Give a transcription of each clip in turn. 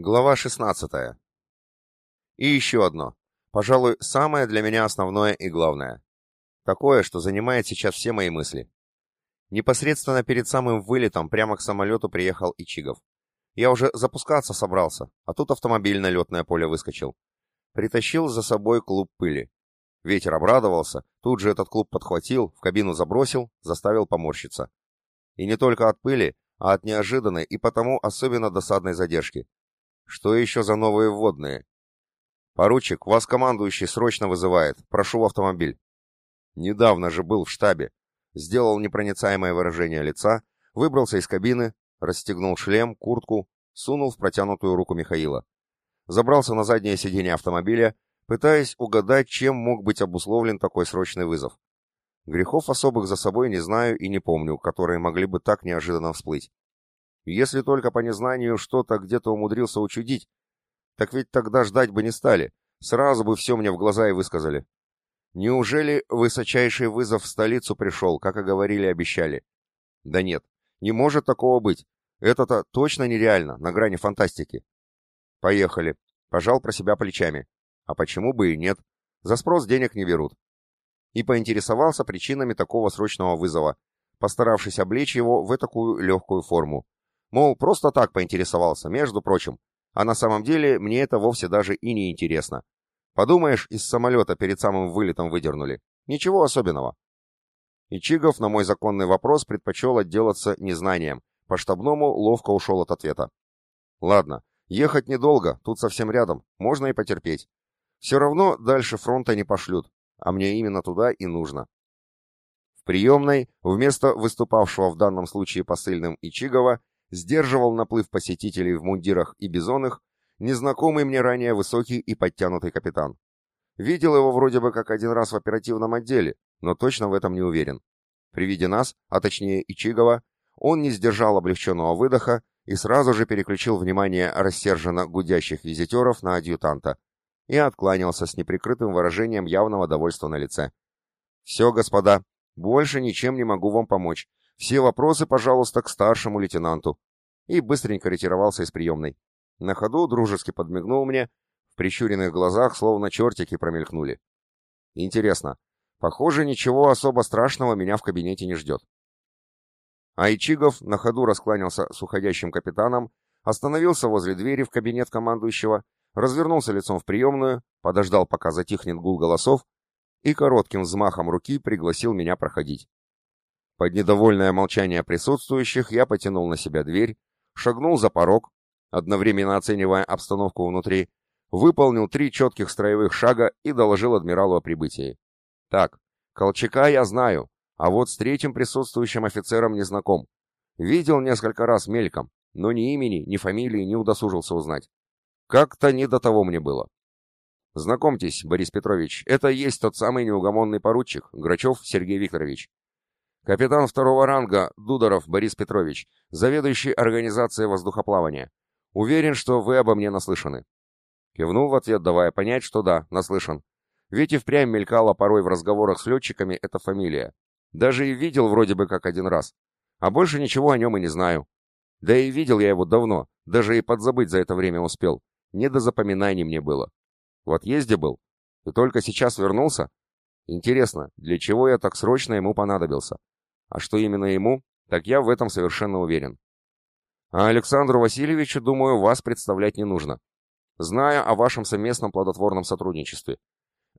Глава 16. И еще одно. Пожалуй, самое для меня основное и главное. Такое, что занимает сейчас все мои мысли. Непосредственно перед самым вылетом прямо к самолету приехал Ичигов. Я уже запускаться собрался, а тут автомобиль на летное поле выскочил. Притащил за собой клуб пыли. Ветер обрадовался, тут же этот клуб подхватил, в кабину забросил, заставил поморщиться. И не только от пыли, а от неожиданной и потому особенно досадной задержки. Что еще за новые вводные? Поручик, вас командующий срочно вызывает. Прошу в автомобиль. Недавно же был в штабе. Сделал непроницаемое выражение лица, выбрался из кабины, расстегнул шлем, куртку, сунул в протянутую руку Михаила. Забрался на заднее сиденье автомобиля, пытаясь угадать, чем мог быть обусловлен такой срочный вызов. Грехов особых за собой не знаю и не помню, которые могли бы так неожиданно всплыть. Если только по незнанию что-то где-то умудрился учудить, так ведь тогда ждать бы не стали, сразу бы все мне в глаза и высказали. Неужели высочайший вызов в столицу пришел, как и говорили обещали? Да нет, не может такого быть. Это-то точно нереально, на грани фантастики. Поехали. Пожал про себя плечами. А почему бы и нет? За спрос денег не берут. И поинтересовался причинами такого срочного вызова, постаравшись облечь его в такую легкую форму. Мол, просто так поинтересовался, между прочим. А на самом деле мне это вовсе даже и не интересно. Подумаешь, из самолета перед самым вылетом выдернули. Ничего особенного. И Чигов на мой законный вопрос предпочел отделаться незнанием. По штабному ловко ушел от ответа. Ладно, ехать недолго, тут совсем рядом, можно и потерпеть. Все равно дальше фронта не пошлют, а мне именно туда и нужно. В приемной, вместо выступавшего в данном случае посыльным Ичигова, сдерживал наплыв посетителей в мундирах и бизонах незнакомый мне ранее высокий и подтянутый капитан. Видел его вроде бы как один раз в оперативном отделе, но точно в этом не уверен. При виде нас, а точнее Ичигова, он не сдержал облегченного выдоха и сразу же переключил внимание рассерженно гудящих визитеров на адъютанта и откланялся с неприкрытым выражением явного довольства на лице. «Все, господа, больше ничем не могу вам помочь. Все вопросы, пожалуйста, к старшему лейтенанту. И быстренько ретировался из приемной. На ходу дружески подмигнул мне, в прищуренных глазах словно чертики промелькнули. Интересно, похоже, ничего особо страшного меня в кабинете не ждет. Айчигов на ходу раскланялся с уходящим капитаном, остановился возле двери в кабинет командующего, развернулся лицом в приемную, подождал, пока затихнет гул голосов, и коротким взмахом руки пригласил меня проходить. Под недовольное молчание присутствующих я потянул на себя дверь, шагнул за порог, одновременно оценивая обстановку внутри, выполнил три четких строевых шага и доложил адмиралу о прибытии. Так, Колчака я знаю, а вот с третьим присутствующим офицером не знаком. Видел несколько раз мельком, но ни имени, ни фамилии не удосужился узнать. Как-то не до того мне было. Знакомьтесь, Борис Петрович, это есть тот самый неугомонный поручик, Грачев Сергей Викторович. Капитан второго ранга Дударов Борис Петрович, заведующий организацией воздухоплавания. Уверен, что вы обо мне наслышаны. Кивнул в ответ, давая понять, что да, наслышан. Ведь и впрямь мелькала порой в разговорах с летчиками эта фамилия. Даже и видел вроде бы как один раз. А больше ничего о нем и не знаю. Да и видел я его давно, даже и подзабыть за это время успел. Не до запоминаний мне было. В отъезде был. И только сейчас вернулся? Интересно, для чего я так срочно ему понадобился? А что именно ему, так я в этом совершенно уверен. А Александру Васильевичу, думаю, вас представлять не нужно. Зная о вашем совместном плодотворном сотрудничестве.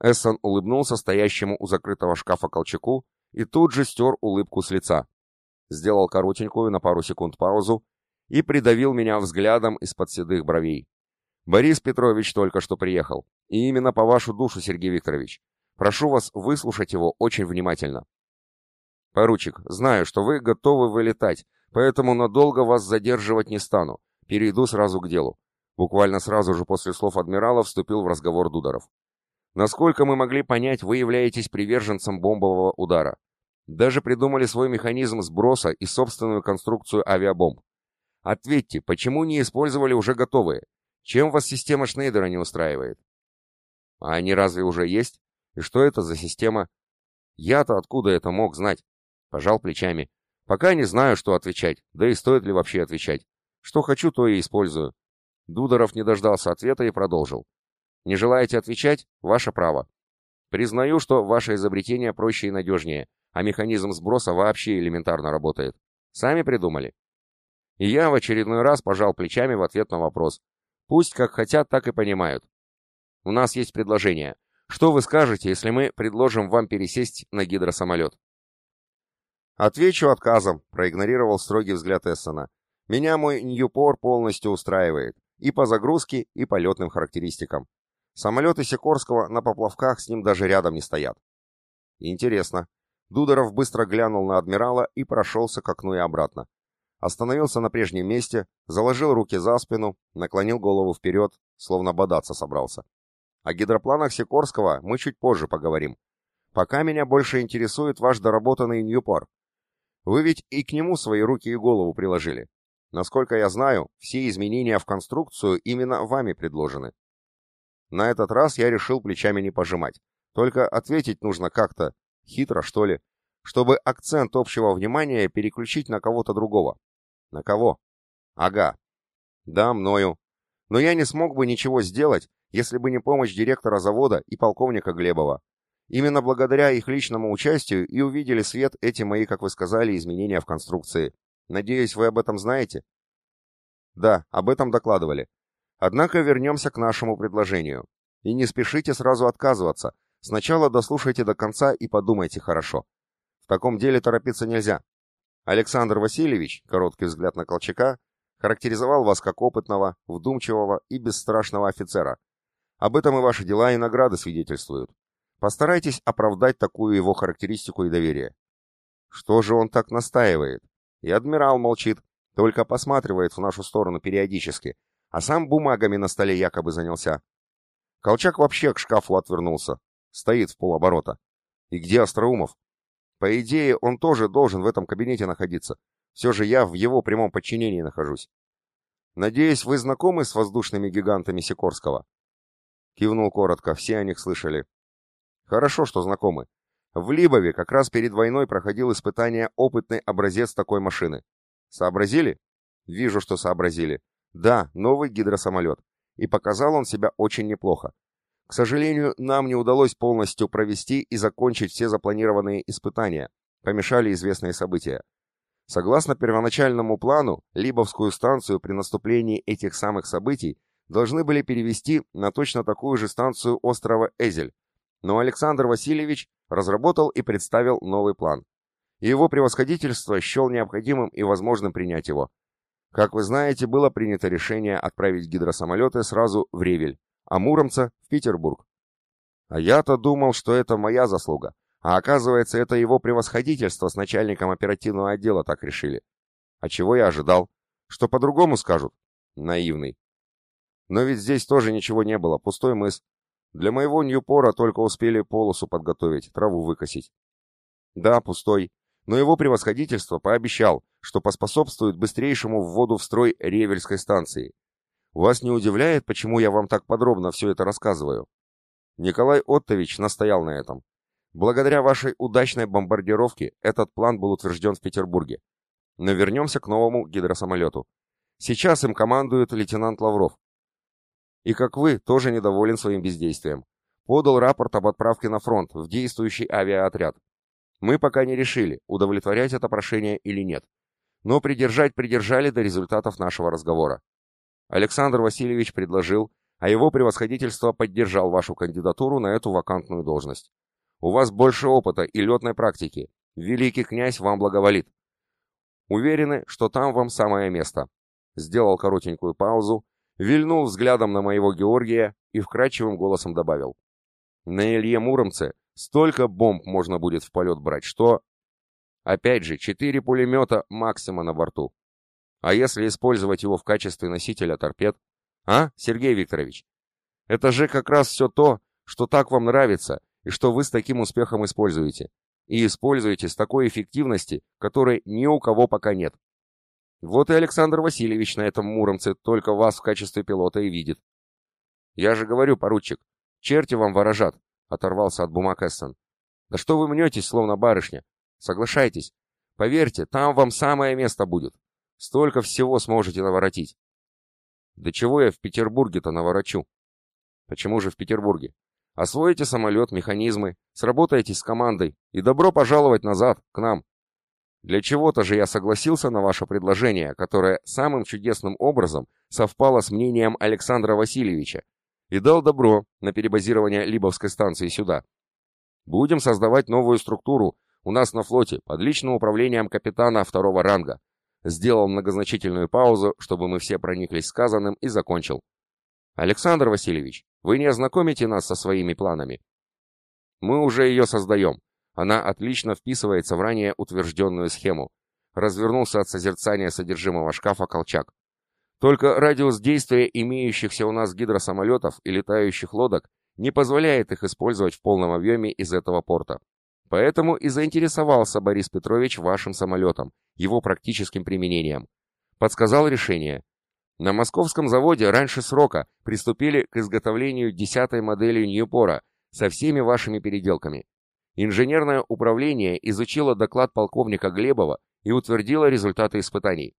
Эссон улыбнулся стоящему у закрытого шкафа Колчаку и тут же стер улыбку с лица. Сделал коротенькую на пару секунд паузу и придавил меня взглядом из-под седых бровей. Борис Петрович только что приехал, и именно по вашу душу, Сергей Викторович. Прошу вас выслушать его очень внимательно. «Поручик, знаю, что вы готовы вылетать, поэтому надолго вас задерживать не стану. Перейду сразу к делу». Буквально сразу же после слов адмирала вступил в разговор Дударов. «Насколько мы могли понять, вы являетесь приверженцем бомбового удара. Даже придумали свой механизм сброса и собственную конструкцию авиабомб. Ответьте, почему не использовали уже готовые? Чем вас система Шнейдера не устраивает?» «А они разве уже есть? И что это за система?» «Я-то откуда это мог знать?» Пожал плечами. Пока не знаю, что отвечать, да и стоит ли вообще отвечать. Что хочу, то и использую. Дударов не дождался ответа и продолжил. Не желаете отвечать? Ваше право. Признаю, что ваше изобретение проще и надежнее, а механизм сброса вообще элементарно работает. Сами придумали? И я в очередной раз пожал плечами в ответ на вопрос. Пусть как хотят, так и понимают. У нас есть предложение. Что вы скажете, если мы предложим вам пересесть на гидросамолет? Отвечу отказом, проигнорировал строгий взгляд Эссена. Меня мой Ньюпор полностью устраивает. И по загрузке, и по летным характеристикам. Самолеты Сикорского на поплавках с ним даже рядом не стоят. Интересно. Дударов быстро глянул на адмирала и прошелся к окну и обратно. Остановился на прежнем месте, заложил руки за спину, наклонил голову вперед, словно бодаться собрался. О гидропланах Сикорского мы чуть позже поговорим. Пока меня больше интересует ваш доработанный Ньюпор. Вы ведь и к нему свои руки и голову приложили. Насколько я знаю, все изменения в конструкцию именно вами предложены. На этот раз я решил плечами не пожимать. Только ответить нужно как-то, хитро что ли, чтобы акцент общего внимания переключить на кого-то другого. На кого? Ага. Да, мною. Но я не смог бы ничего сделать, если бы не помощь директора завода и полковника Глебова. Именно благодаря их личному участию и увидели свет эти мои, как вы сказали, изменения в конструкции. Надеюсь, вы об этом знаете? Да, об этом докладывали. Однако вернемся к нашему предложению. И не спешите сразу отказываться. Сначала дослушайте до конца и подумайте хорошо. В таком деле торопиться нельзя. Александр Васильевич, короткий взгляд на Колчака, характеризовал вас как опытного, вдумчивого и бесстрашного офицера. Об этом и ваши дела и награды свидетельствуют. Постарайтесь оправдать такую его характеристику и доверие. Что же он так настаивает? И адмирал молчит, только посматривает в нашу сторону периодически, а сам бумагами на столе якобы занялся. Колчак вообще к шкафу отвернулся. Стоит в полоборота. И где Остроумов? По идее, он тоже должен в этом кабинете находиться. Все же я в его прямом подчинении нахожусь. Надеюсь, вы знакомы с воздушными гигантами Сикорского? Кивнул коротко, все о них слышали. Хорошо, что знакомы. В Либове как раз перед войной проходил испытание опытный образец такой машины. Сообразили? Вижу, что сообразили. Да, новый гидросамолет. И показал он себя очень неплохо. К сожалению, нам не удалось полностью провести и закончить все запланированные испытания. Помешали известные события. Согласно первоначальному плану, Либовскую станцию при наступлении этих самых событий должны были перевести на точно такую же станцию острова Эзель. Но Александр Васильевич разработал и представил новый план. И его превосходительство счел необходимым и возможным принять его. Как вы знаете, было принято решение отправить гидросамолеты сразу в Ревель, а Муромца в Петербург. А я-то думал, что это моя заслуга, а оказывается, это его превосходительство с начальником оперативного отдела так решили. А чего я ожидал? Что по-другому скажут? Наивный. Но ведь здесь тоже ничего не было, пустой мыс. Для моего Ньюпора только успели полосу подготовить, траву выкосить. Да, пустой, но его превосходительство пообещал, что поспособствует быстрейшему вводу в строй Ревельской станции. Вас не удивляет, почему я вам так подробно все это рассказываю? Николай Оттович настоял на этом. Благодаря вашей удачной бомбардировке этот план был утвержден в Петербурге. Но вернемся к новому гидросамолету. Сейчас им командует лейтенант Лавров. И как вы, тоже недоволен своим бездействием. Подал рапорт об отправке на фронт в действующий авиаотряд. Мы пока не решили, удовлетворять это прошение или нет. Но придержать придержали до результатов нашего разговора. Александр Васильевич предложил, а его превосходительство поддержал вашу кандидатуру на эту вакантную должность. У вас больше опыта и летной практики. Великий князь вам благоволит. Уверены, что там вам самое место. Сделал коротенькую паузу, вильнул взглядом на моего Георгия и вкрадчивым голосом добавил. На Илье Муромце Столько бомб можно будет в полет брать, что... Опять же, четыре пулемета максима на борту. А если использовать его в качестве носителя торпед? А, Сергей Викторович? Это же как раз все то, что так вам нравится и что вы с таким успехом используете. И используете с такой эффективности, которой ни у кого пока нет. Вот и Александр Васильевич на этом Муромце только вас в качестве пилота и видит. Я же говорю, поручик, черти вам ворожат, Оторвался от бумаг Эссен. «Да что вы мнетесь, словно барышня? Соглашайтесь. Поверьте, там вам самое место будет. Столько всего сможете наворотить». Да чего я в Петербурге-то наворочу? Почему же в Петербурге? Освоите самолет, механизмы, сработаетесь с командой и добро пожаловать назад, к нам. Для чего-то же я согласился на ваше предложение, которое самым чудесным образом совпало с мнением Александра Васильевича, и дал добро на перебазирование Либовской станции сюда. Будем создавать новую структуру у нас на флоте под личным управлением капитана второго ранга. Сделал многозначительную паузу, чтобы мы все прониклись сказанным, и закончил. Александр Васильевич, вы не ознакомите нас со своими планами? Мы уже ее создаем. Она отлично вписывается в ранее утвержденную схему. Развернулся от созерцания содержимого шкафа колчак. Только радиус действия имеющихся у нас гидросамолетов и летающих лодок не позволяет их использовать в полном объеме из этого порта. Поэтому и заинтересовался Борис Петрович вашим самолетом, его практическим применением. Подсказал решение. На московском заводе раньше срока приступили к изготовлению десятой модели Ньюпора со всеми вашими переделками. Инженерное управление изучило доклад полковника Глебова и утвердило результаты испытаний.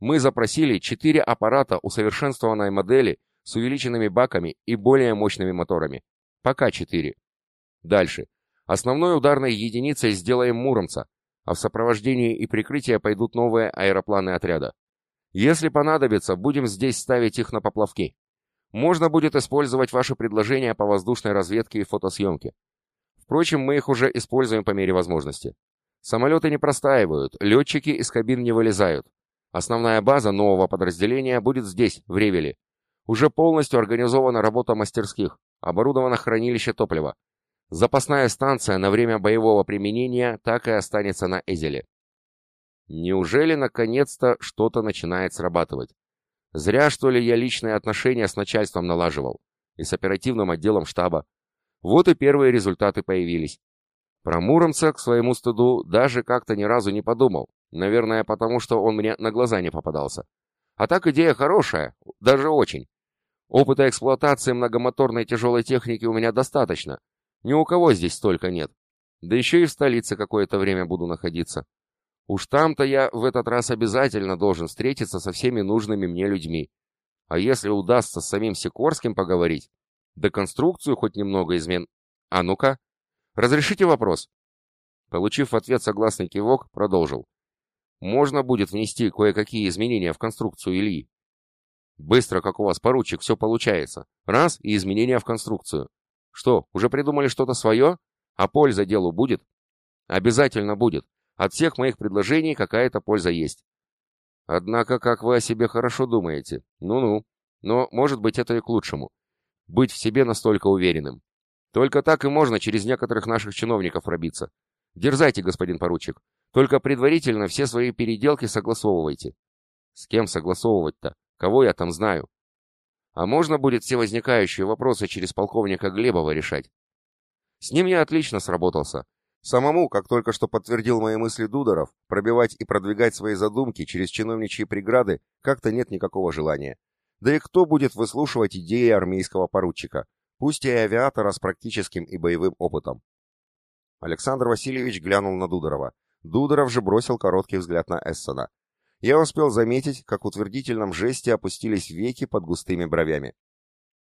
Мы запросили четыре аппарата усовершенствованной модели с увеличенными баками и более мощными моторами. Пока четыре. Дальше. Основной ударной единицей сделаем Муромца, а в сопровождении и прикрытие пойдут новые аэропланы отряда. Если понадобится, будем здесь ставить их на поплавки. Можно будет использовать ваши предложения по воздушной разведке и фотосъемке. Впрочем, мы их уже используем по мере возможности. Самолеты не простаивают, летчики из кабин не вылезают. Основная база нового подразделения будет здесь, в Ревеле. Уже полностью организована работа мастерских, оборудовано хранилище топлива. Запасная станция на время боевого применения так и останется на Эзеле. Неужели наконец-то что-то начинает срабатывать? Зря, что ли, я личные отношения с начальством налаживал. И с оперативным отделом штаба. Вот и первые результаты появились. Про Муромца, к своему стыду, даже как-то ни разу не подумал. Наверное, потому что он мне на глаза не попадался. А так идея хорошая, даже очень. Опыта эксплуатации многомоторной тяжелой техники у меня достаточно. Ни у кого здесь столько нет. Да еще и в столице какое-то время буду находиться. Уж там-то я в этот раз обязательно должен встретиться со всеми нужными мне людьми. А если удастся с самим Сикорским поговорить, да конструкцию хоть немного измен... А ну-ка, разрешите вопрос? Получив в ответ согласный кивок, продолжил. Можно будет внести кое-какие изменения в конструкцию Ильи. Быстро, как у вас, поручик, все получается. Раз, и изменения в конструкцию. Что, уже придумали что-то свое? А польза делу будет? Обязательно будет. От всех моих предложений какая-то польза есть. Однако, как вы о себе хорошо думаете. Ну-ну. Но, может быть, это и к лучшему. Быть в себе настолько уверенным. Только так и можно через некоторых наших чиновников пробиться. Дерзайте, господин поручик. Только предварительно все свои переделки согласовывайте. С кем согласовывать-то? Кого я там знаю? А можно будет все возникающие вопросы через полковника Глебова решать? С ним я отлично сработался. Самому, как только что подтвердил мои мысли Дударов, пробивать и продвигать свои задумки через чиновничьи преграды как-то нет никакого желания. Да и кто будет выслушивать идеи армейского поручика, пусть и авиатора с практическим и боевым опытом? Александр Васильевич глянул на Дударова. Дударов же бросил короткий взгляд на Эссена. Я успел заметить, как в утвердительном жесте опустились веки под густыми бровями.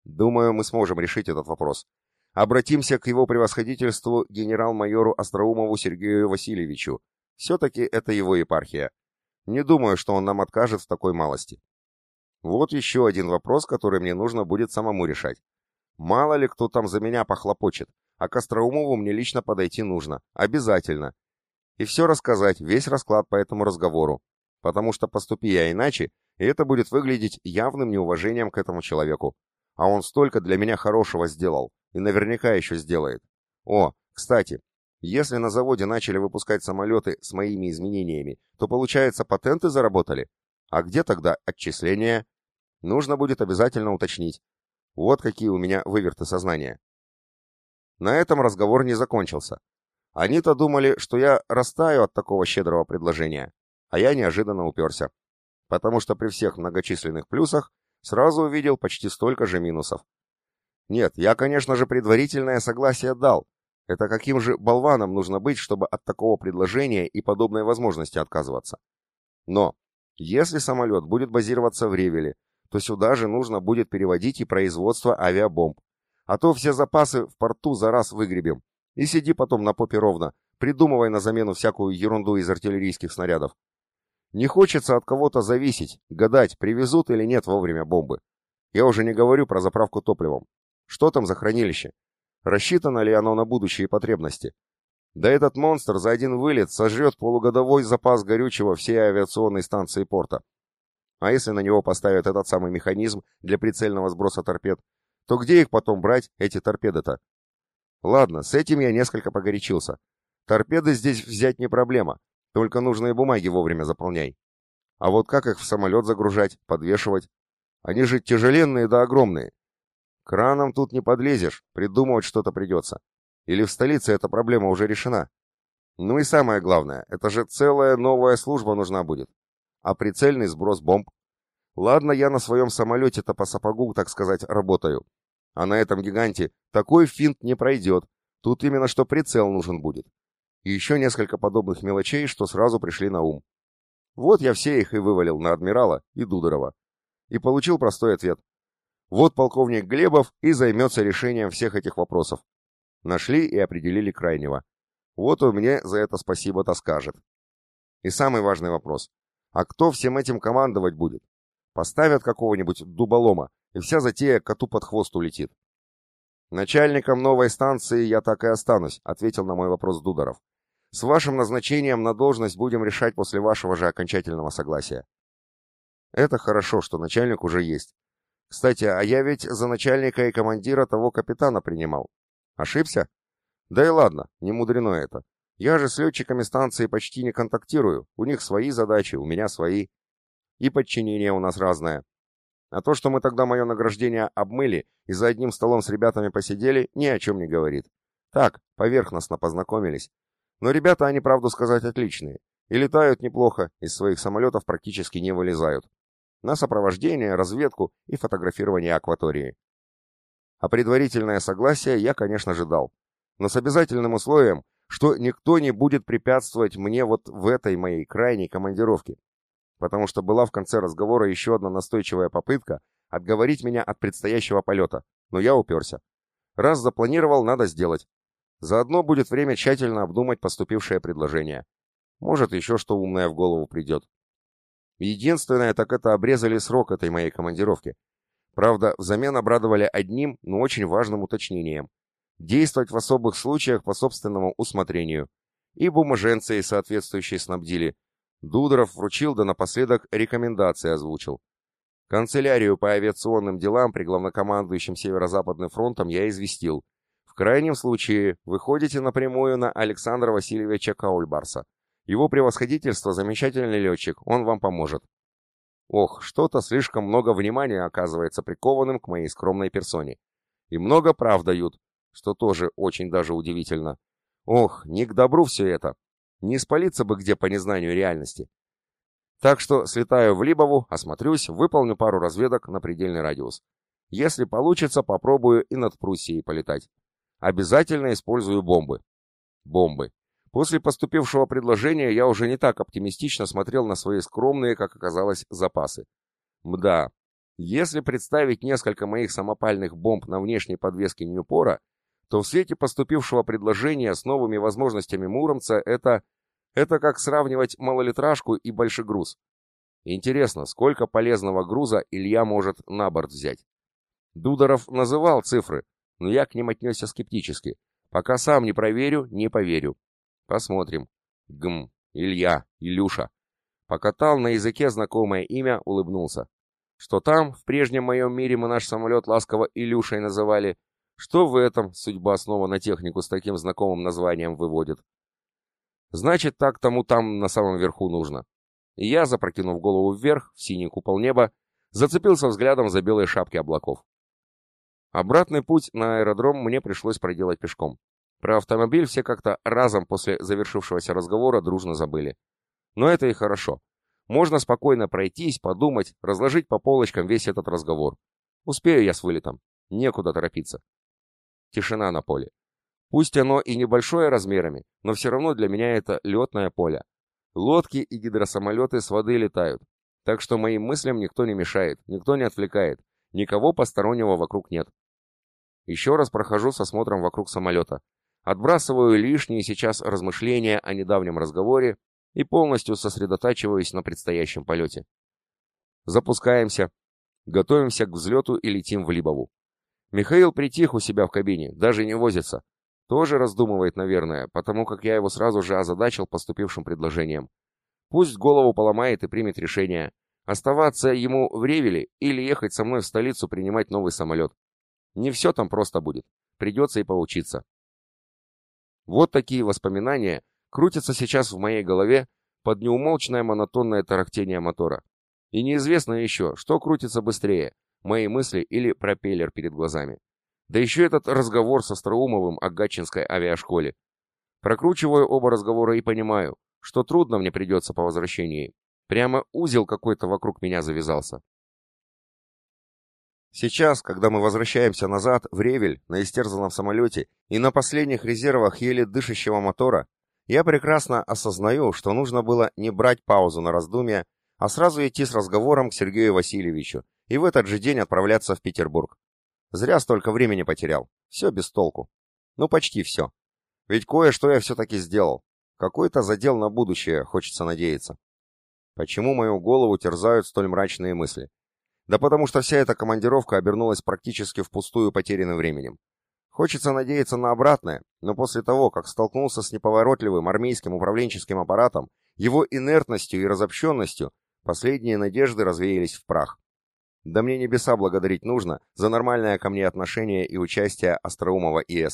Думаю, мы сможем решить этот вопрос. Обратимся к его превосходительству генерал-майору Остроумову Сергею Васильевичу. Все-таки это его епархия. Не думаю, что он нам откажет в такой малости. Вот еще один вопрос, который мне нужно будет самому решать. Мало ли кто там за меня похлопочет, а к Остроумову мне лично подойти нужно. Обязательно. И все рассказать, весь расклад по этому разговору. Потому что поступи я иначе, и это будет выглядеть явным неуважением к этому человеку. А он столько для меня хорошего сделал. И наверняка еще сделает. О, кстати, если на заводе начали выпускать самолеты с моими изменениями, то, получается, патенты заработали? А где тогда отчисления? Нужно будет обязательно уточнить. Вот какие у меня выверты сознания. На этом разговор не закончился. Они-то думали, что я растаю от такого щедрого предложения, а я неожиданно уперся. Потому что при всех многочисленных плюсах сразу увидел почти столько же минусов. Нет, я, конечно же, предварительное согласие дал. Это каким же болваном нужно быть, чтобы от такого предложения и подобной возможности отказываться? Но, если самолет будет базироваться в Ревеле, то сюда же нужно будет переводить и производство авиабомб. А то все запасы в порту за раз выгребем. И сиди потом на попе ровно, придумывай на замену всякую ерунду из артиллерийских снарядов. Не хочется от кого-то зависеть, гадать, привезут или нет вовремя бомбы. Я уже не говорю про заправку топливом. Что там за хранилище? Рассчитано ли оно на будущие потребности? Да этот монстр за один вылет сожрет полугодовой запас горючего всей авиационной станции порта. А если на него поставят этот самый механизм для прицельного сброса торпед, то где их потом брать, эти торпеды-то? Ладно, с этим я несколько погорячился. Торпеды здесь взять не проблема, только нужные бумаги вовремя заполняй. А вот как их в самолет загружать, подвешивать? Они же тяжеленные да огромные. Краном тут не подлезешь, придумывать что-то придется. Или в столице эта проблема уже решена? Ну и самое главное, это же целая новая служба нужна будет а прицельный сброс бомб. Ладно, я на своем самолете-то по сапогу, так сказать, работаю. А на этом гиганте такой финт не пройдет. Тут именно что прицел нужен будет. И еще несколько подобных мелочей, что сразу пришли на ум. Вот я все их и вывалил на адмирала и Дудорова. И получил простой ответ. Вот полковник Глебов и займется решением всех этих вопросов. Нашли и определили крайнего. Вот он мне за это спасибо-то скажет. И самый важный вопрос. А кто всем этим командовать будет? Поставят какого-нибудь дуболома, и вся затея коту под хвост улетит. «Начальником новой станции я так и останусь», — ответил на мой вопрос Дударов. «С вашим назначением на должность будем решать после вашего же окончательного согласия». «Это хорошо, что начальник уже есть. Кстати, а я ведь за начальника и командира того капитана принимал. Ошибся? Да и ладно, не мудрено это. Я же с летчиками станции почти не контактирую, у них свои задачи, у меня свои. И подчинение у нас разное. А то, что мы тогда мое награждение обмыли и за одним столом с ребятами посидели, ни о чем не говорит. Так, поверхностно познакомились. Но ребята, они, правду сказать, отличные. И летают неплохо, из своих самолетов практически не вылезают. На сопровождение, разведку и фотографирование акватории. А предварительное согласие я, конечно же, дал. Но с обязательным условием, что никто не будет препятствовать мне вот в этой моей крайней командировке. Потому что была в конце разговора еще одна настойчивая попытка отговорить меня от предстоящего полета, но я уперся. Раз запланировал, надо сделать. Заодно будет время тщательно обдумать поступившее предложение. Может, еще что умное в голову придет. Единственное, так это обрезали срок этой моей командировки. Правда, взамен обрадовали одним, но очень важным уточнением – действовать в особых случаях по собственному усмотрению. И бумаженцы соответствующие снабдили. Дудоров вручил да напоследок рекомендации озвучил. Канцелярию по авиационным делам при главнокомандующем Северо-Западным фронтом я известил. В крайнем случае выходите напрямую на Александра Васильевича Каульбарса. Его превосходительство замечательный летчик, он вам поможет. Ох, что-то слишком много внимания оказывается прикованным к моей скромной персоне. И много прав дают, что тоже очень даже удивительно. Ох, не к добру все это. Не спалиться бы где по незнанию реальности. Так что слетаю в Либову, осмотрюсь, выполню пару разведок на предельный радиус. Если получится, попробую и над Пруссией полетать. Обязательно использую бомбы. Бомбы. После поступившего предложения я уже не так оптимистично смотрел на свои скромные, как оказалось, запасы. Мда, если представить несколько моих самопальных бомб на внешней подвеске Ньюпора, то в свете поступившего предложения с новыми возможностями Муромца это... Это как сравнивать малолитражку и большой груз. Интересно, сколько полезного груза Илья может на борт взять? Дудоров называл цифры, но я к ним отнесся скептически. Пока сам не проверю, не поверю. Посмотрим. Гм, Илья, Илюша. Покатал на языке знакомое имя, улыбнулся. Что там, в прежнем моем мире мы наш самолет ласково Илюшей называли, что в этом судьба снова на технику с таким знакомым названием выводит? Значит, так тому там на самом верху нужно. И я, запрокинув голову вверх, в синий купол неба, зацепился взглядом за белые шапки облаков. Обратный путь на аэродром мне пришлось проделать пешком. Про автомобиль все как-то разом после завершившегося разговора дружно забыли. Но это и хорошо. Можно спокойно пройтись, подумать, разложить по полочкам весь этот разговор. Успею я с вылетом. Некуда торопиться. Тишина на поле. Пусть оно и небольшое размерами, но все равно для меня это летное поле. Лодки и гидросамолеты с воды летают. Так что моим мыслям никто не мешает, никто не отвлекает, никого постороннего вокруг нет. Еще раз прохожу с осмотром вокруг самолета. Отбрасываю лишние сейчас размышления о недавнем разговоре и полностью сосредотачиваюсь на предстоящем полете. Запускаемся, готовимся к взлету и летим в Либову. Михаил притих у себя в кабине, даже не возится. Тоже раздумывает, наверное, потому как я его сразу же озадачил поступившим предложением. Пусть голову поломает и примет решение, оставаться ему в Ревеле или ехать со мной в столицу принимать новый самолет. Не все там просто будет, придется и поучиться. Вот такие воспоминания крутятся сейчас в моей голове под неумолчное монотонное тарахтение мотора. И неизвестно еще, что крутится быстрее, мои мысли или пропеллер перед глазами. Да еще этот разговор со Остроумовым о Гатчинской авиашколе. Прокручиваю оба разговора и понимаю, что трудно мне придется по возвращении. Прямо узел какой-то вокруг меня завязался. Сейчас, когда мы возвращаемся назад в Ревель на истерзанном самолете и на последних резервах еле дышащего мотора, я прекрасно осознаю, что нужно было не брать паузу на раздумья, а сразу идти с разговором к Сергею Васильевичу и в этот же день отправляться в Петербург. Зря столько времени потерял. Все без толку. Ну, почти все. Ведь кое-что я все-таки сделал. Какой-то задел на будущее, хочется надеяться. Почему мою голову терзают столь мрачные мысли? Да потому что вся эта командировка обернулась практически впустую потерянным временем. Хочется надеяться на обратное, но после того, как столкнулся с неповоротливым армейским управленческим аппаратом, его инертностью и разобщенностью, Последние надежды развеялись в прах. Да мне небеса благодарить нужно за нормальное ко мне отношение и участие Остроумова и.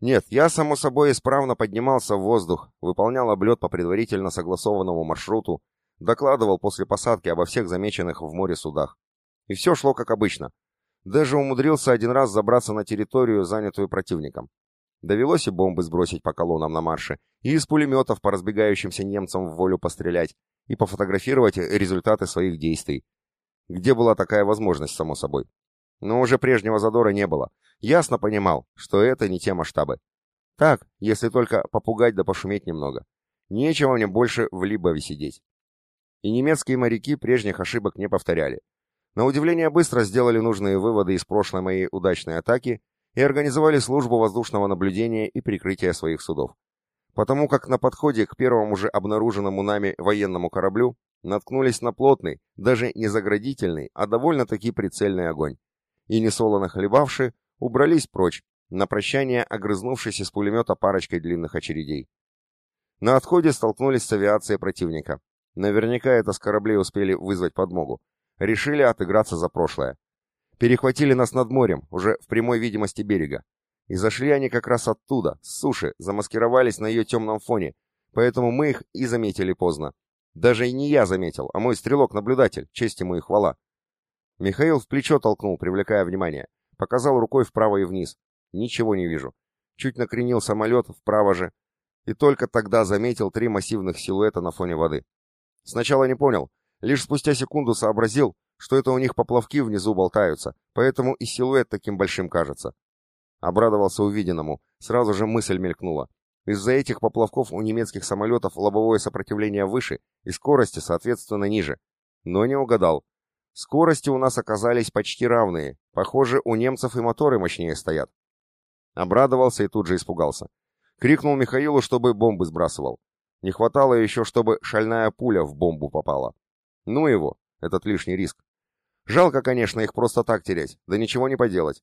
Нет, я, само собой, исправно поднимался в воздух, выполнял облет по предварительно согласованному маршруту, докладывал после посадки обо всех замеченных в море судах. И все шло как обычно. Даже умудрился один раз забраться на территорию, занятую противником. Довелось и бомбы сбросить по колоннам на марше, и из пулеметов по разбегающимся немцам в волю пострелять, и пофотографировать результаты своих действий. Где была такая возможность, само собой? Но уже прежнего задора не было. Ясно понимал, что это не те масштабы. Так, если только попугать да пошуметь немного. Нечего мне больше в Либове сидеть. И немецкие моряки прежних ошибок не повторяли. На удивление быстро сделали нужные выводы из прошлой моей удачной атаки и организовали службу воздушного наблюдения и прикрытия своих судов потому как на подходе к первому же обнаруженному нами военному кораблю наткнулись на плотный, даже не заградительный, а довольно-таки прицельный огонь. И несолоно хлебавши, убрались прочь, на прощание огрызнувшись из пулемета парочкой длинных очередей. На отходе столкнулись с авиацией противника. Наверняка это с кораблей успели вызвать подмогу. Решили отыграться за прошлое. Перехватили нас над морем, уже в прямой видимости берега. И зашли они как раз оттуда, с суши, замаскировались на ее темном фоне, поэтому мы их и заметили поздно. Даже и не я заметил, а мой стрелок-наблюдатель, честь ему и хвала. Михаил в плечо толкнул, привлекая внимание. Показал рукой вправо и вниз. Ничего не вижу. Чуть накренил самолет вправо же. И только тогда заметил три массивных силуэта на фоне воды. Сначала не понял. Лишь спустя секунду сообразил, что это у них поплавки внизу болтаются, поэтому и силуэт таким большим кажется. Обрадовался увиденному. Сразу же мысль мелькнула. Из-за этих поплавков у немецких самолетов лобовое сопротивление выше и скорости, соответственно, ниже. Но не угадал. Скорости у нас оказались почти равные. Похоже, у немцев и моторы мощнее стоят. Обрадовался и тут же испугался. Крикнул Михаилу, чтобы бомбы сбрасывал. Не хватало еще, чтобы шальная пуля в бомбу попала. Ну его, этот лишний риск. Жалко, конечно, их просто так терять, да ничего не поделать.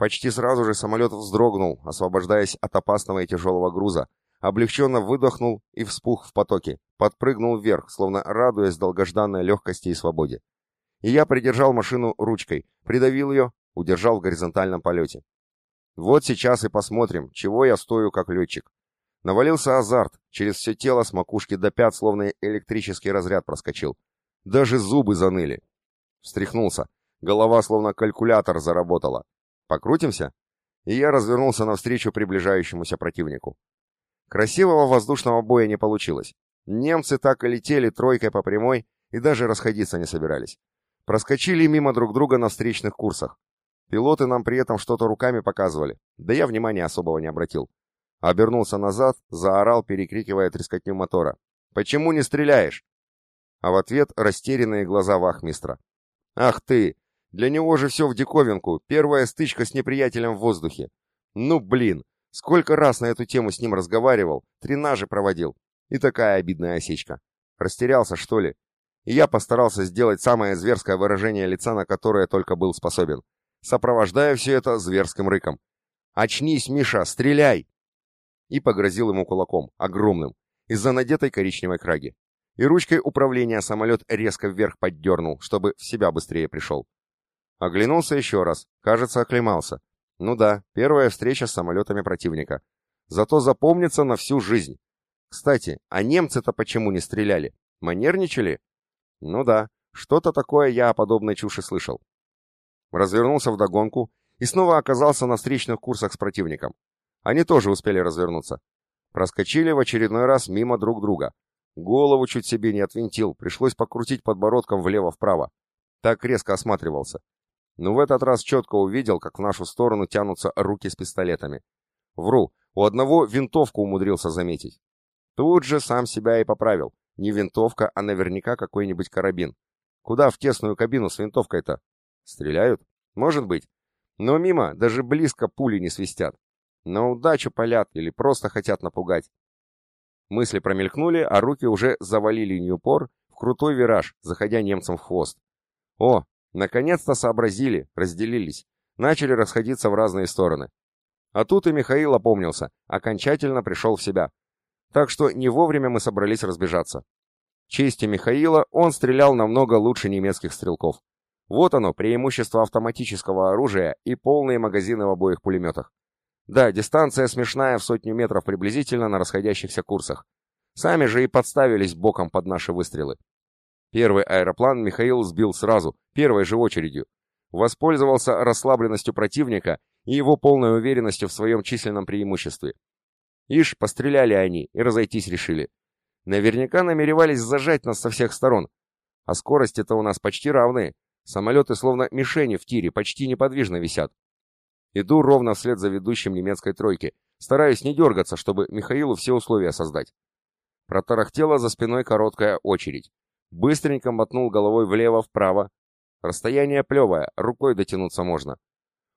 Почти сразу же самолет вздрогнул, освобождаясь от опасного и тяжелого груза, облегченно выдохнул и вспух в потоке, подпрыгнул вверх, словно радуясь долгожданной легкости и свободе. И я придержал машину ручкой, придавил ее, удержал в горизонтальном полете. Вот сейчас и посмотрим, чего я стою как летчик. Навалился азарт, через все тело с макушки до пят, словно электрический разряд проскочил. Даже зубы заныли. Встряхнулся. Голова словно калькулятор заработала. Покрутимся?» И я развернулся навстречу приближающемуся противнику. Красивого воздушного боя не получилось. Немцы так и летели тройкой по прямой и даже расходиться не собирались. Проскочили мимо друг друга на встречных курсах. Пилоты нам при этом что-то руками показывали, да я внимания особого не обратил. Обернулся назад, заорал, перекрикивая трескотню мотора. «Почему не стреляешь?» А в ответ растерянные глаза вахмистра. «Ах ты! Для него же все в диковинку, первая стычка с неприятелем в воздухе. Ну, блин, сколько раз на эту тему с ним разговаривал, тренажи проводил. И такая обидная осечка. Растерялся, что ли? И я постарался сделать самое зверское выражение лица, на которое только был способен, сопровождая все это зверским рыком. «Очнись, Миша, стреляй!» И погрозил ему кулаком, огромным, из-за надетой коричневой краги. И ручкой управления самолет резко вверх поддернул, чтобы в себя быстрее пришел. Оглянулся еще раз, кажется, оклемался. Ну да, первая встреча с самолетами противника. Зато запомнится на всю жизнь. Кстати, а немцы-то почему не стреляли? Манерничали? Ну да, что-то такое я о подобной чуши слышал. Развернулся вдогонку и снова оказался на встречных курсах с противником. Они тоже успели развернуться. Проскочили в очередной раз мимо друг друга. Голову чуть себе не отвинтил, пришлось покрутить подбородком влево-вправо. Так резко осматривался. Но в этот раз четко увидел, как в нашу сторону тянутся руки с пистолетами. Вру, у одного винтовку умудрился заметить. Тут же сам себя и поправил. Не винтовка, а наверняка какой-нибудь карабин. Куда в тесную кабину с винтовкой-то? Стреляют? Может быть. Но мимо даже близко пули не свистят. На удачу палят или просто хотят напугать. Мысли промелькнули, а руки уже завалили Ньюпор в крутой вираж, заходя немцам в хвост. О, наконец-то сообразили, разделились, начали расходиться в разные стороны. А тут и Михаил опомнился, окончательно пришел в себя. Так что не вовремя мы собрались разбежаться. Чести Михаила он стрелял намного лучше немецких стрелков. Вот оно, преимущество автоматического оружия и полные магазины в обоих пулеметах. Да, дистанция смешная в сотню метров приблизительно на расходящихся курсах. Сами же и подставились боком под наши выстрелы. Первый аэроплан Михаил сбил сразу, первой же очередью. Воспользовался расслабленностью противника и его полной уверенностью в своем численном преимуществе. Ишь, постреляли они и разойтись решили. Наверняка намеревались зажать нас со всех сторон. А скорости-то у нас почти равные. Самолеты словно мишени в тире, почти неподвижно висят. Иду ровно вслед за ведущим немецкой тройки, стараюсь не дергаться, чтобы Михаилу все условия создать. Протарахтела за спиной короткая очередь. Быстренько мотнул головой влево-вправо. Расстояние плевое, рукой дотянуться можно.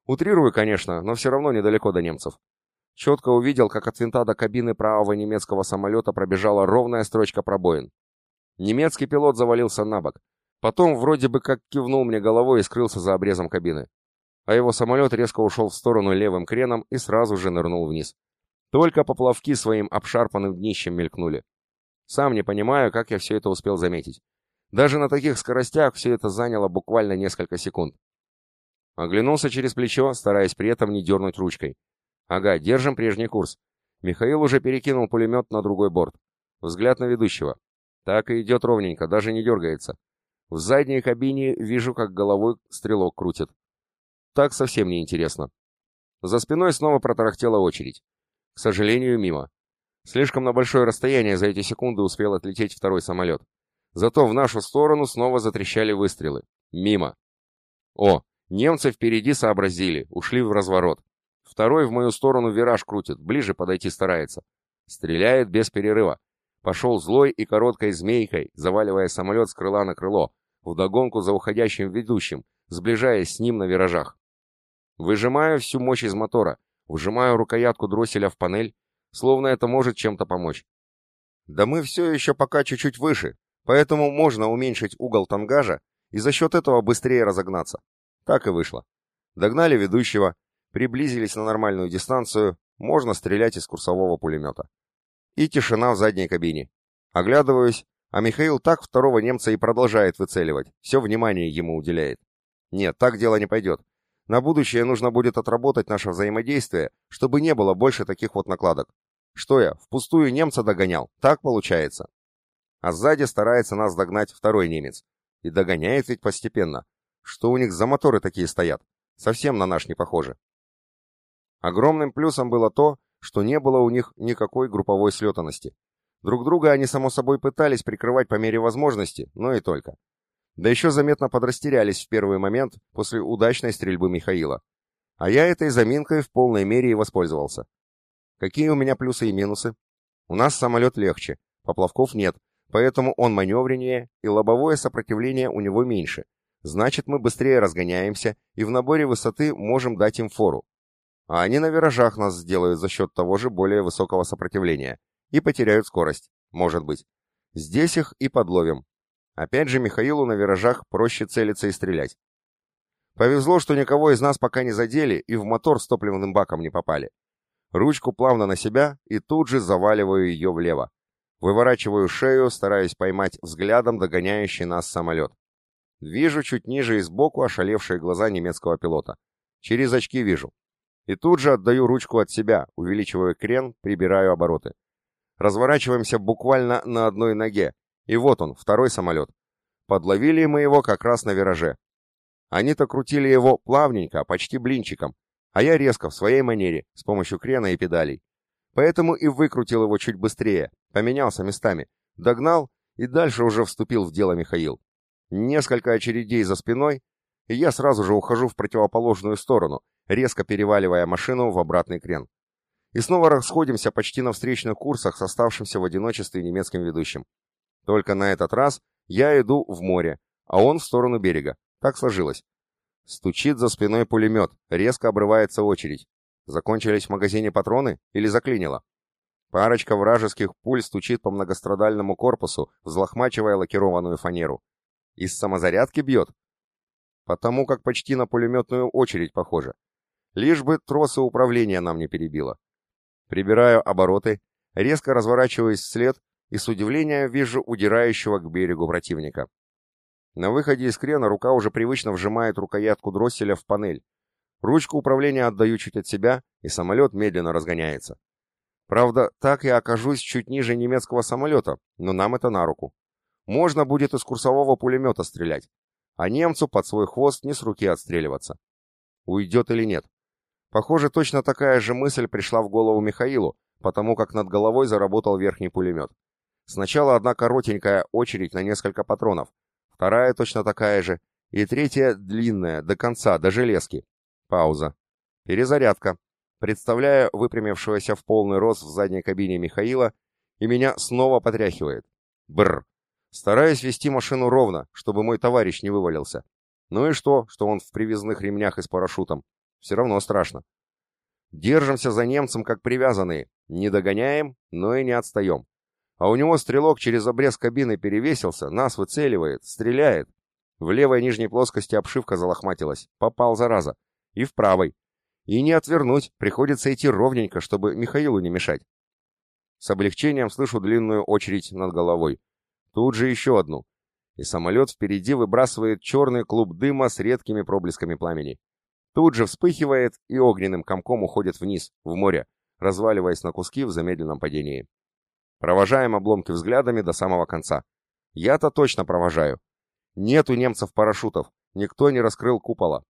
Утрирую, конечно, но все равно недалеко до немцев. Четко увидел, как от винта до кабины правого немецкого самолета пробежала ровная строчка пробоин. Немецкий пилот завалился на бок. Потом вроде бы как кивнул мне головой и скрылся за обрезом кабины. А его самолет резко ушел в сторону левым креном и сразу же нырнул вниз. Только поплавки своим обшарпанным днищем мелькнули. Сам не понимаю, как я все это успел заметить. Даже на таких скоростях все это заняло буквально несколько секунд. Оглянулся через плечо, стараясь при этом не дернуть ручкой. Ага, держим прежний курс. Михаил уже перекинул пулемет на другой борт. Взгляд на ведущего. Так и идет ровненько, даже не дергается. В задней кабине вижу, как головой стрелок крутит. Так совсем не интересно. За спиной снова протарахтела очередь. К сожалению, мимо. Слишком на большое расстояние за эти секунды успел отлететь второй самолет. Зато в нашу сторону снова затрещали выстрелы. Мимо. О, немцы впереди сообразили, ушли в разворот. Второй в мою сторону вираж крутит, ближе подойти старается. Стреляет без перерыва. Пошел злой и короткой змейкой, заваливая самолет с крыла на крыло, вдогонку за уходящим ведущим, сближаясь с ним на виражах. Выжимаю всю мощь из мотора, вжимаю рукоятку дросселя в панель, словно это может чем-то помочь. Да мы все еще пока чуть-чуть выше, поэтому можно уменьшить угол тангажа и за счет этого быстрее разогнаться. Так и вышло. Догнали ведущего, Приблизились на нормальную дистанцию, можно стрелять из курсового пулемета. И тишина в задней кабине. Оглядываюсь, а Михаил так второго немца и продолжает выцеливать, все внимание ему уделяет. Нет, так дело не пойдет. На будущее нужно будет отработать наше взаимодействие, чтобы не было больше таких вот накладок. Что я, впустую немца догонял? Так получается. А сзади старается нас догнать второй немец. И догоняет ведь постепенно. Что у них за моторы такие стоят? Совсем на наш не похожи. Огромным плюсом было то, что не было у них никакой групповой слетанности. Друг друга они, само собой, пытались прикрывать по мере возможности, но и только. Да еще заметно подрастерялись в первый момент после удачной стрельбы Михаила. А я этой заминкой в полной мере и воспользовался. Какие у меня плюсы и минусы? У нас самолет легче, поплавков нет, поэтому он маневреннее, и лобовое сопротивление у него меньше. Значит, мы быстрее разгоняемся, и в наборе высоты можем дать им фору. А они на виражах нас сделают за счет того же более высокого сопротивления. И потеряют скорость. Может быть. Здесь их и подловим. Опять же, Михаилу на виражах проще целиться и стрелять. Повезло, что никого из нас пока не задели и в мотор с топливным баком не попали. Ручку плавно на себя и тут же заваливаю ее влево. Выворачиваю шею, стараясь поймать взглядом догоняющий нас самолет. Вижу чуть ниже и сбоку ошалевшие глаза немецкого пилота. Через очки вижу. И тут же отдаю ручку от себя, увеличиваю крен, прибираю обороты. Разворачиваемся буквально на одной ноге. И вот он, второй самолет. Подловили мы его как раз на вираже. Они-то крутили его плавненько, почти блинчиком, а я резко, в своей манере, с помощью крена и педалей. Поэтому и выкрутил его чуть быстрее, поменялся местами, догнал и дальше уже вступил в дело Михаил. Несколько очередей за спиной, и я сразу же ухожу в противоположную сторону, резко переваливая машину в обратный крен. И снова расходимся почти на встречных курсах с оставшимся в одиночестве немецким ведущим. Только на этот раз я иду в море, а он в сторону берега. Так сложилось. Стучит за спиной пулемет, резко обрывается очередь. Закончились в магазине патроны или заклинило? Парочка вражеских пуль стучит по многострадальному корпусу, взлохмачивая лакированную фанеру. Из самозарядки бьет? Потому как почти на пулеметную очередь похоже. Лишь бы тросы управления нам не перебило. Прибираю обороты, резко разворачиваюсь вслед и с удивлением вижу удирающего к берегу противника. На выходе из крена рука уже привычно вжимает рукоятку дросселя в панель. Ручку управления отдаю чуть от себя, и самолет медленно разгоняется. Правда, так я окажусь чуть ниже немецкого самолета, но нам это на руку. Можно будет из курсового пулемета стрелять, а немцу под свой хвост не с руки отстреливаться. Уйдет или нет? Похоже, точно такая же мысль пришла в голову Михаилу, потому как над головой заработал верхний пулемет. Сначала одна коротенькая очередь на несколько патронов, вторая точно такая же, и третья длинная, до конца, до железки. Пауза. Перезарядка. Представляю выпрямившегося в полный рост в задней кабине Михаила, и меня снова потряхивает. Бррр. Стараюсь вести машину ровно, чтобы мой товарищ не вывалился. Ну и что, что он в привязных ремнях и с парашютом? Все равно страшно. Держимся за немцем, как привязанные. Не догоняем, но и не отстаем. А у него стрелок через обрез кабины перевесился, нас выцеливает, стреляет. В левой нижней плоскости обшивка залохматилась. Попал, зараза. И в правой. И не отвернуть, приходится идти ровненько, чтобы Михаилу не мешать. С облегчением слышу длинную очередь над головой. Тут же еще одну. И самолет впереди выбрасывает черный клуб дыма с редкими проблесками пламени. Тут же вспыхивает и огненным комком уходит вниз, в море, разваливаясь на куски в замедленном падении. Провожаем обломки взглядами до самого конца. Я-то точно провожаю. Нет у немцев парашютов, никто не раскрыл купола.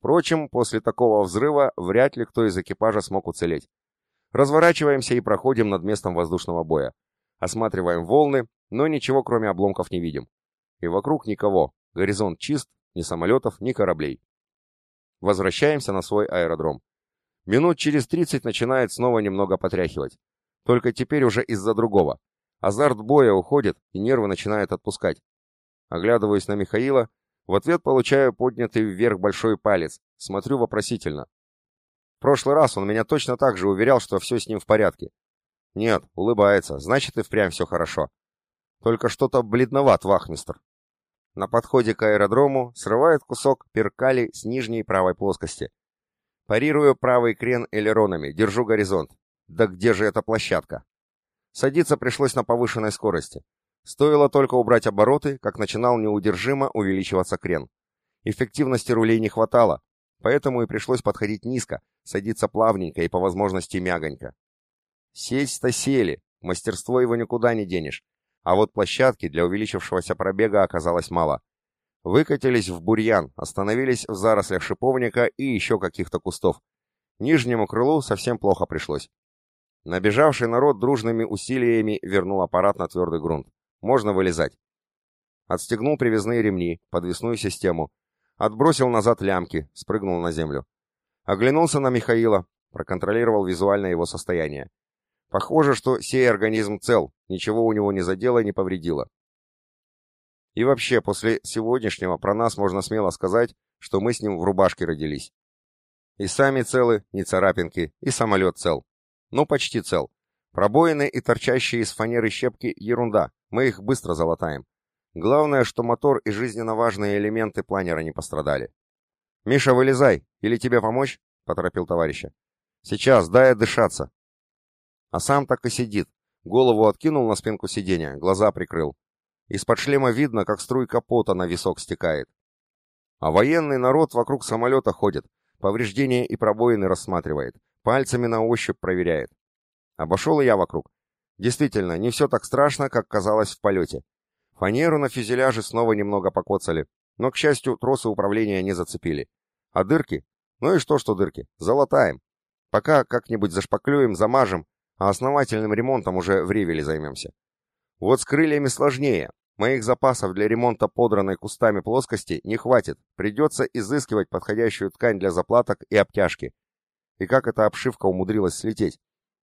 Впрочем, после такого взрыва вряд ли кто из экипажа смог уцелеть. Разворачиваемся и проходим над местом воздушного боя. Осматриваем волны, но ничего кроме обломков не видим. И вокруг никого. Горизонт чист, ни самолетов, ни кораблей. Возвращаемся на свой аэродром. Минут через 30 начинает снова немного потряхивать. Только теперь уже из-за другого. Азарт боя уходит, и нервы начинают отпускать. Оглядываюсь на Михаила, в ответ получаю поднятый вверх большой палец, смотрю вопросительно. В прошлый раз он меня точно так же уверял, что все с ним в порядке. Нет, улыбается, значит и впрямь все хорошо. Только что-то бледноват вахмистр. На подходе к аэродрому срывает кусок перкали с нижней правой плоскости. Парирую правый крен элеронами, держу горизонт. Да где же эта площадка? Садиться пришлось на повышенной скорости. Стоило только убрать обороты, как начинал неудержимо увеличиваться крен. Эффективности рулей не хватало, поэтому и пришлось подходить низко, садиться плавненько и по возможности мягонько. Сесть-то сели, мастерство его никуда не денешь, а вот площадки для увеличившегося пробега оказалось мало. Выкатились в бурьян, остановились в зарослях шиповника и еще каких-то кустов. Нижнему крылу совсем плохо пришлось. Набежавший народ дружными усилиями вернул аппарат на твердый грунт. Можно вылезать. Отстегнул привязные ремни, подвесную систему. Отбросил назад лямки, спрыгнул на землю. Оглянулся на Михаила, проконтролировал визуально его состояние. Похоже, что сей организм цел, ничего у него не задело, не повредило. И вообще, после сегодняшнего про нас можно смело сказать, что мы с ним в рубашке родились. И сами целы, не царапинки, и самолет цел. Ну, почти цел. Пробоины и торчащие из фанеры щепки — ерунда, мы их быстро залатаем. Главное, что мотор и жизненно важные элементы планера не пострадали. «Миша, вылезай! Или тебе помочь?» — поторопил товарища. «Сейчас, дай отдышаться». А сам так и сидит. Голову откинул на спинку сиденья, глаза прикрыл. Из-под шлема видно, как струйка пота на висок стекает. А военный народ вокруг самолета ходит, повреждения и пробоины рассматривает, пальцами на ощупь проверяет. Обошел я вокруг. Действительно, не все так страшно, как казалось в полете. Фанеру на фюзеляже снова немного покоцали, но, к счастью, тросы управления не зацепили. А дырки? Ну и что, что дырки? Залатаем. Пока как-нибудь зашпаклюем, замажем, а основательным ремонтом уже в Ревеле займемся. Вот с крыльями сложнее. Моих запасов для ремонта подранной кустами плоскости не хватит. Придется изыскивать подходящую ткань для заплаток и обтяжки. И как эта обшивка умудрилась слететь?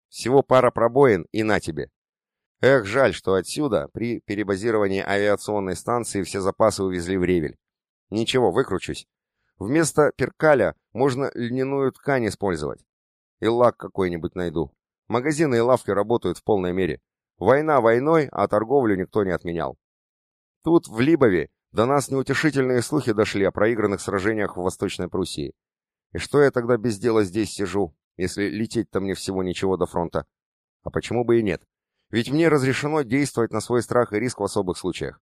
Всего пара пробоин и на тебе. Эх, жаль, что отсюда, при перебазировании авиационной станции, все запасы увезли в Ревель. Ничего, выкручусь. Вместо перкаля можно льняную ткань использовать. И лак какой-нибудь найду. Магазины и лавки работают в полной мере. Война войной, а торговлю никто не отменял. Тут, в Либове, до нас неутешительные слухи дошли о проигранных сражениях в Восточной Пруссии. И что я тогда без дела здесь сижу, если лететь-то мне всего ничего до фронта? А почему бы и нет? Ведь мне разрешено действовать на свой страх и риск в особых случаях.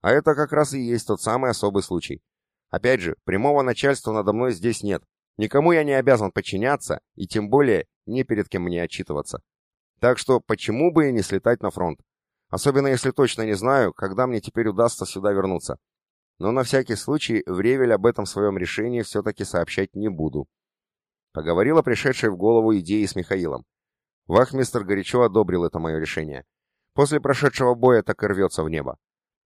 А это как раз и есть тот самый особый случай. Опять же, прямого начальства надо мной здесь нет. Никому я не обязан подчиняться, и тем более не перед кем мне отчитываться. Так что почему бы и не слетать на фронт? Особенно если точно не знаю, когда мне теперь удастся сюда вернуться. Но на всякий случай в Ревель об этом своем решении все-таки сообщать не буду. Поговорила пришедшая в голову идеи с Михаилом. Вахмистр горячо одобрил это мое решение. После прошедшего боя так и рвется в небо.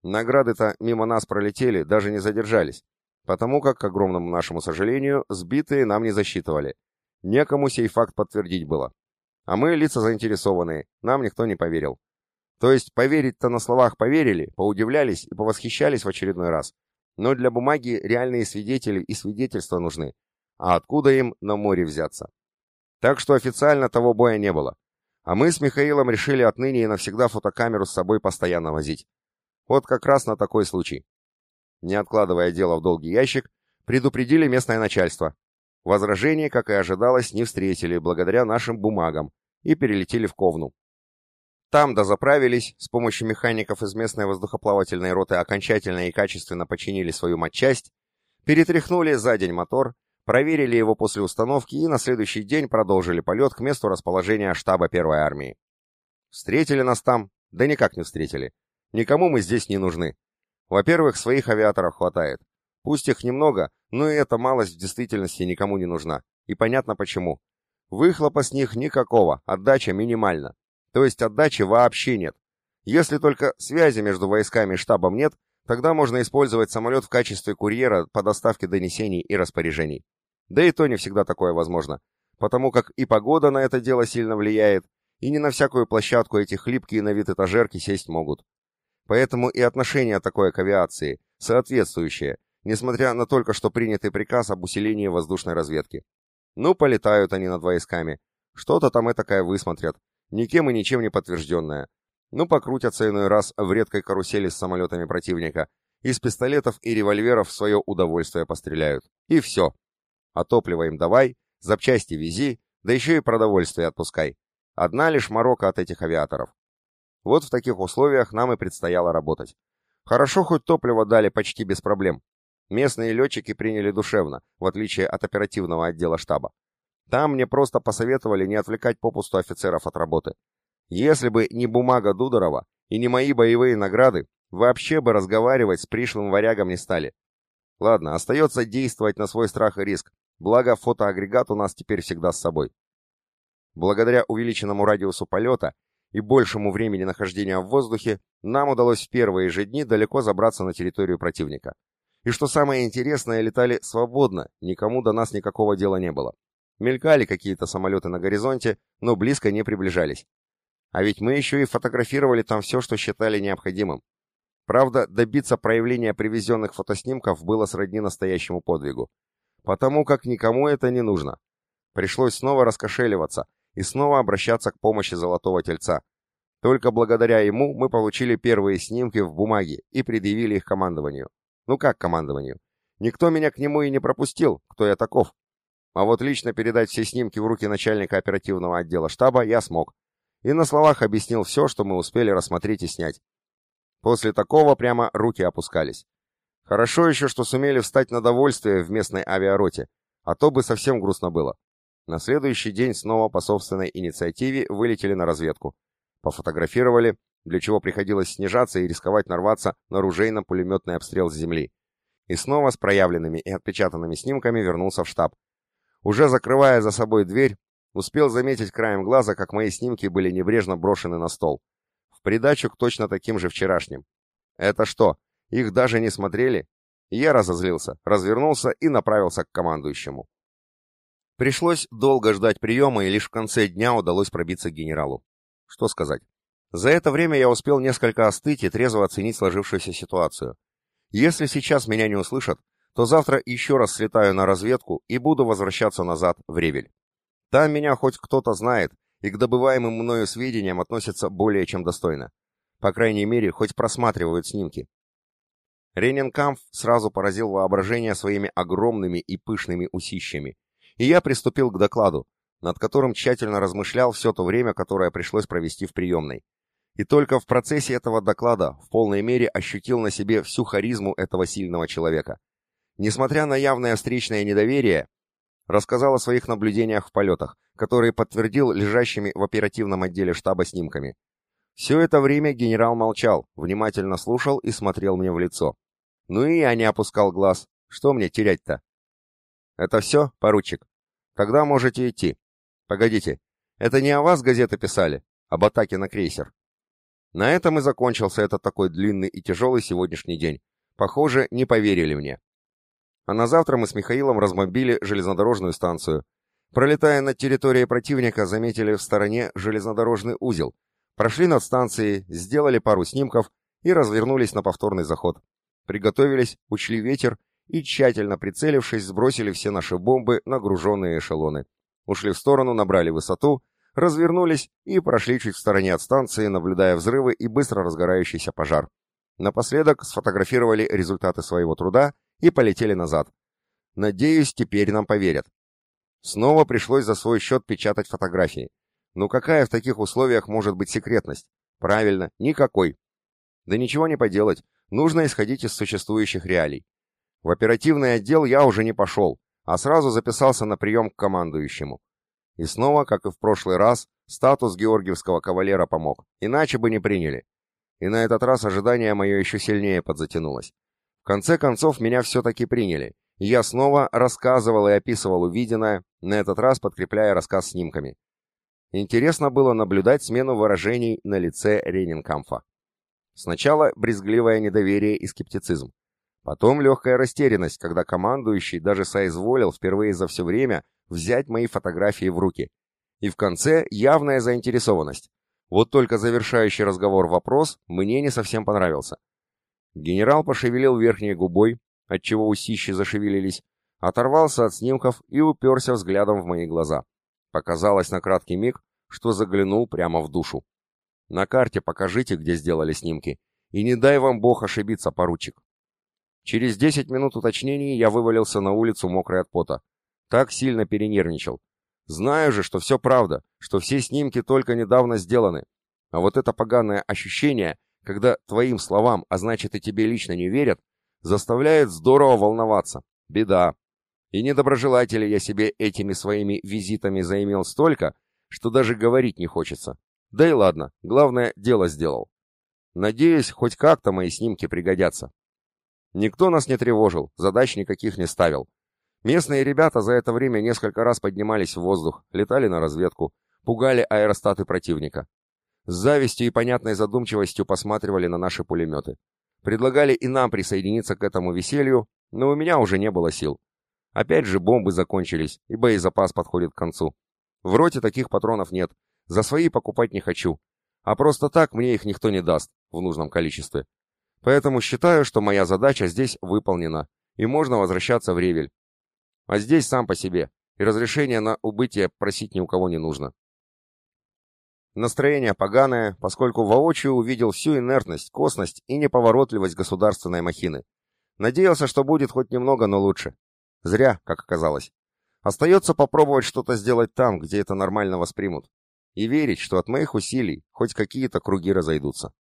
Награды-то мимо нас пролетели, даже не задержались, потому как, к огромному нашему сожалению, сбитые нам не засчитывали. Некому сей факт подтвердить было. А мы лица заинтересованные, нам никто не поверил. То есть поверить-то на словах поверили, поудивлялись и повосхищались в очередной раз. Но для бумаги реальные свидетели и свидетельства нужны. А откуда им на море взяться? Так что официально того боя не было. А мы с Михаилом решили отныне и навсегда фотокамеру с собой постоянно возить. Вот как раз на такой случай. Не откладывая дело в долгий ящик, предупредили местное начальство. Возражений, как и ожидалось, не встретили благодаря нашим бумагам и перелетели в Ковну. Там дозаправились, с помощью механиков из местной воздухоплавательной роты окончательно и качественно починили свою матчасть, перетряхнули за день мотор, проверили его после установки и на следующий день продолжили полет к месту расположения штаба первой армии. Встретили нас там, да никак не встретили. Никому мы здесь не нужны. Во-первых, своих авиаторов хватает. Пусть их немного, но и эта малость в действительности никому не нужна. И понятно почему. Выхлопа с них никакого, отдача минимальна. То есть отдачи вообще нет. Если только связи между войсками и штабом нет, тогда можно использовать самолет в качестве курьера по доставке донесений и распоряжений. Да и то не всегда такое возможно, потому как и погода на это дело сильно влияет, и не на всякую площадку эти хлипкие на вид этажерки сесть могут. Поэтому и отношение такое к авиации соответствующее, несмотря на только что принятый приказ об усилении воздушной разведки. Ну, полетают они над войсками, что-то там этакое высмотрят, никем и ничем не подтвержденная. Ну, покрутятся иной раз в редкой карусели с самолетами противника, из пистолетов и револьверов свое удовольствие постреляют. И все. А топливо им давай, запчасти вези, да еще и продовольствие отпускай. Одна лишь морока от этих авиаторов. Вот в таких условиях нам и предстояло работать. Хорошо, хоть топливо дали почти без проблем. Местные летчики приняли душевно, в отличие от оперативного отдела штаба. Там мне просто посоветовали не отвлекать попусту офицеров от работы. Если бы не бумага Дудорова и не мои боевые награды, вообще бы разговаривать с пришлым варягом не стали. Ладно, остается действовать на свой страх и риск, благо фотоагрегат у нас теперь всегда с собой. Благодаря увеличенному радиусу полета и большему времени нахождения в воздухе, нам удалось в первые же дни далеко забраться на территорию противника. И что самое интересное, летали свободно, никому до нас никакого дела не было. Мелькали какие-то самолеты на горизонте, но близко не приближались. А ведь мы еще и фотографировали там все, что считали необходимым. Правда, добиться проявления привезенных фотоснимков было сродни настоящему подвигу. Потому как никому это не нужно. Пришлось снова раскошеливаться и снова обращаться к помощи Золотого Тельца. Только благодаря ему мы получили первые снимки в бумаге и предъявили их командованию. Ну как командованию? Никто меня к нему и не пропустил, кто я таков. А вот лично передать все снимки в руки начальника оперативного отдела штаба я смог. И на словах объяснил все, что мы успели рассмотреть и снять. После такого прямо руки опускались. Хорошо еще, что сумели встать на довольствие в местной авиароте, а то бы совсем грустно было. На следующий день снова по собственной инициативе вылетели на разведку. Пофотографировали, для чего приходилось снижаться и рисковать нарваться на ружейно-пулеметный обстрел с земли и снова с проявленными и отпечатанными снимками вернулся в штаб. Уже закрывая за собой дверь, успел заметить краем глаза, как мои снимки были небрежно брошены на стол. В придачу к точно таким же вчерашним. Это что, их даже не смотрели? Я разозлился, развернулся и направился к командующему. Пришлось долго ждать приема, и лишь в конце дня удалось пробиться к генералу. Что сказать? За это время я успел несколько остыть и трезво оценить сложившуюся ситуацию. Если сейчас меня не услышат, то завтра еще раз слетаю на разведку и буду возвращаться назад в Ревель. Там меня хоть кто-то знает, и к добываемым мною сведениям относятся более чем достойно. По крайней мере, хоть просматривают снимки. Рененкамф сразу поразил воображение своими огромными и пышными усищами, и я приступил к докладу, над которым тщательно размышлял все то время, которое пришлось провести в приемной и только в процессе этого доклада в полной мере ощутил на себе всю харизму этого сильного человека. Несмотря на явное встречное недоверие, рассказал о своих наблюдениях в полетах, которые подтвердил лежащими в оперативном отделе штаба снимками. Все это время генерал молчал, внимательно слушал и смотрел мне в лицо. Ну и я не опускал глаз. Что мне терять-то? Это все, поручик? Тогда можете идти. Погодите, это не о вас газеты писали? Об атаке на крейсер? На этом и закончился этот такой длинный и тяжелый сегодняшний день. Похоже, не поверили мне. А на завтра мы с Михаилом размобили железнодорожную станцию. Пролетая над территорией противника, заметили в стороне железнодорожный узел. Прошли над станцией, сделали пару снимков и развернулись на повторный заход. Приготовились, учли ветер и, тщательно прицелившись, сбросили все наши бомбы на груженные эшелоны. Ушли в сторону, набрали высоту развернулись и прошли чуть в стороне от станции, наблюдая взрывы и быстро разгорающийся пожар. Напоследок сфотографировали результаты своего труда и полетели назад. Надеюсь, теперь нам поверят. Снова пришлось за свой счет печатать фотографии. Ну какая в таких условиях может быть секретность? Правильно, никакой. Да ничего не поделать, нужно исходить из существующих реалий. В оперативный отдел я уже не пошел, а сразу записался на прием к командующему. И снова, как и в прошлый раз, статус георгиевского кавалера помог, иначе бы не приняли. И на этот раз ожидание мое еще сильнее подзатянулось. В конце концов, меня все-таки приняли, я снова рассказывал и описывал увиденное, на этот раз подкрепляя рассказ снимками. Интересно было наблюдать смену выражений на лице Ренинкамфа. Сначала брезгливое недоверие и скептицизм. Потом легкая растерянность, когда командующий даже соизволил впервые за все время взять мои фотографии в руки. И в конце явная заинтересованность. Вот только завершающий разговор вопрос мне не совсем понравился. Генерал пошевелил верхней губой, отчего усищи зашевелились, оторвался от снимков и уперся взглядом в мои глаза. Показалось на краткий миг, что заглянул прямо в душу. На карте покажите, где сделали снимки, и не дай вам бог ошибиться, поручик. Через десять минут уточнений я вывалился на улицу мокрый от пота. Так сильно перенервничал. Знаю же, что все правда, что все снимки только недавно сделаны. А вот это поганое ощущение, когда твоим словам, а значит и тебе лично не верят, заставляет здорово волноваться. Беда. И недоброжелателей я себе этими своими визитами заимел столько, что даже говорить не хочется. Да и ладно, главное, дело сделал. Надеюсь, хоть как-то мои снимки пригодятся. Никто нас не тревожил, задач никаких не ставил. Местные ребята за это время несколько раз поднимались в воздух, летали на разведку, пугали аэростаты противника. С завистью и понятной задумчивостью посматривали на наши пулеметы. Предлагали и нам присоединиться к этому веселью, но у меня уже не было сил. Опять же бомбы закончились, и боезапас подходит к концу. В роте таких патронов нет. За свои покупать не хочу. А просто так мне их никто не даст в нужном количестве. Поэтому считаю, что моя задача здесь выполнена, и можно возвращаться в Ревель. А здесь сам по себе, и разрешения на убытие просить ни у кого не нужно. Настроение поганое, поскольку воочию увидел всю инертность, косность и неповоротливость государственной махины. Надеялся, что будет хоть немного, но лучше. Зря, как оказалось. Остается попробовать что-то сделать там, где это нормально воспримут. И верить, что от моих усилий хоть какие-то круги разойдутся.